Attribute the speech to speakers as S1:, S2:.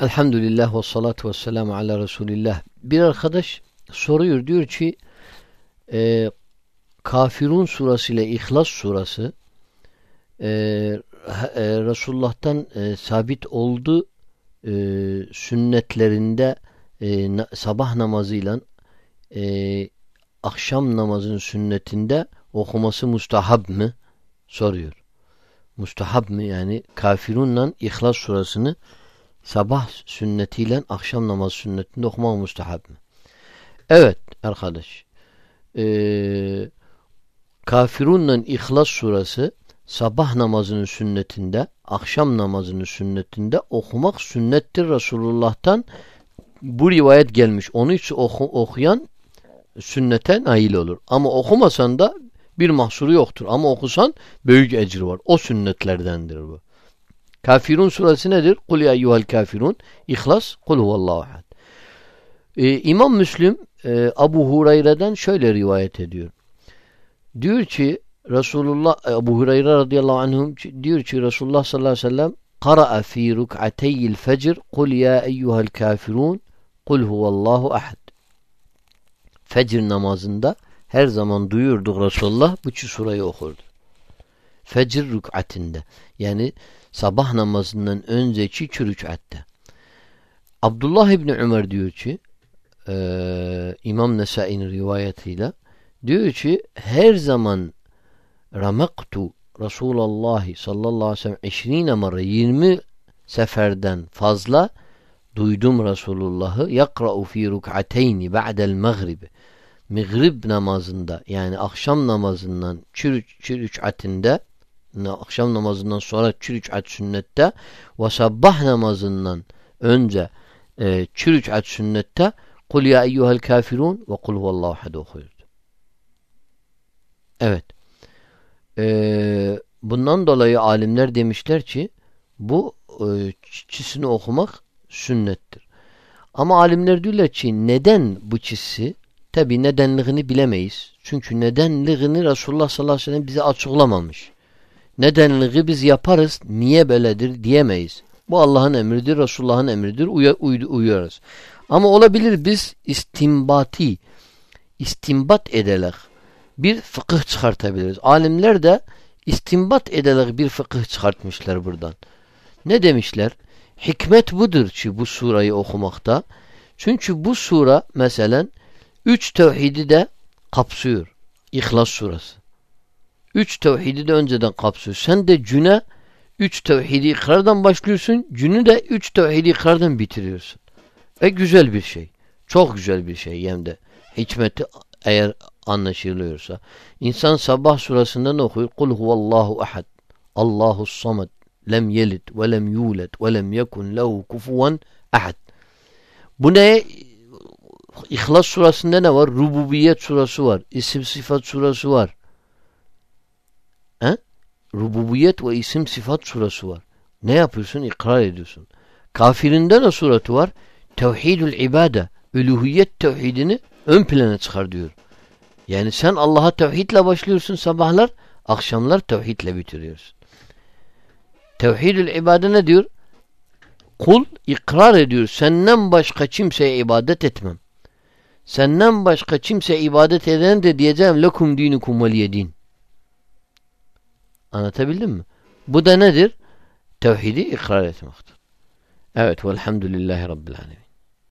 S1: Elhamdülillah ve salatu ve selamu ala Resulillah. Bir arkadaş soruyor diyor ki e, Kafirun surası ile İhlas surası e, e, Resulullah'tan e, sabit oldu e, sünnetlerinde e, na, sabah namazıyla e, akşam namazının sünnetinde okuması mustahab mı? Soruyor. Mustahab mı? Yani Kafirunla İhlas surasını sabah sünnetiyle akşam namaz sünnetinde okumak mustahab mı? Evet arkadaş. Ee, Kafirunla İhlas surası sabah namazının sünnetinde, akşam namazının sünnetinde okumak sünnettir Resulullah'tan. Bu rivayet gelmiş. Onu hiç oku, okuyan sünnete nail olur. Ama okumasan da bir mahsuru yoktur. Ama okusan büyük ecir var. O sünnetlerdendir bu. Kafirun suresi nedir? Kul ya eyyuhel kafirun. İhlas. Kul huvallahu ahad. Ee, İmam Müslim e, Abu Hureyre'den şöyle rivayet ediyor. Diyor ki Resulullah Abu Hureyre radıyallahu anhum diyor ki Resulullah sallallahu aleyhi ve sellem قرأ في ركعتي الفجر قل يا أيها الكافرون قل هو الله ahad. Fecr namazında her zaman duyurduk Resulullah bu surayı okurdu. Fecr rükatinde yani sabah namazından önceki iki rükatte. Abdullah İbni Ömer diyor ki e, İmam Nesai'nin rivayetiyle diyor ki her zaman ramaktu Resulullah sallallahu aleyhi ve sellem 20 mara 20 seferden fazla duydum Resulullah'ı yakra'u fi ruk'ateyni ba'del mağribi Mağrib namazında yani akşam namazından çürüçatinde akşam namazından sonra çürüçat sünnette ve sabah namazından önce e, çürüçat sünnette kul ya eyyuhel kafirun ve kul huvallahu ahad okuyordu. Evet. Ee, bundan dolayı alimler demişler ki bu e, çizsini okumak sünnettir. Ama alimler diyorlar ki neden bu çizsi? Tabi nedenliğini bilemeyiz. Çünkü nedenliğini Resulullah sallallahu aleyhi ve sellem bize açıklamamış. Nedenliği biz yaparız, niye böyledir diyemeyiz. Bu Allah'ın emridir, Resulullah'ın emridir, uyuyoruz. Ama olabilir biz istimbati, istimbat ederek bir fıkıh çıkartabiliriz. Alimler de istimbat ederek bir fıkıh çıkartmışlar buradan. Ne demişler? Hikmet budur ki bu surayı okumakta. Çünkü bu sura mesela üç tevhidi de kapsıyor. İhlas surası. Üç tevhidi de önceden kapsıyor. Sen de cüne üç tevhidi ikrardan başlıyorsun. Cünü de üç tevhidi ikrardan bitiriyorsun. E güzel bir şey. Çok güzel bir şey hem de. Hikmeti eğer anlaşılıyorsa. İnsan sabah surasında ne okuyor? Kul huvallahu ahad. Allahu samad. Lem yelid ve lem yulet ve lem yekun lehu kufuven ahad. Bu ne? İhlas surasında ne var? Rububiyet surası var. İsim sıfat surası var. Rububiyet ve isim sıfat surası var. Ne yapıyorsun? İkrar ediyorsun. Kafirinde ne suratı var? Tevhidül ibade. Üluhiyet tevhidini ön plana çıkar diyor. Yani sen Allah'a tevhidle başlıyorsun sabahlar, akşamlar tevhidle bitiriyorsun. Tevhidül ibade ne diyor? Kul ikrar ediyor. Senden başka kimseye ibadet etmem. Senden başka kimse ibadet eden de diyeceğim lekum dinukum veliyedin. Anlatabildim mi? Bu da nedir? Tevhidi ikrar etmektir. Evet velhamdülillahi rabbil alemin.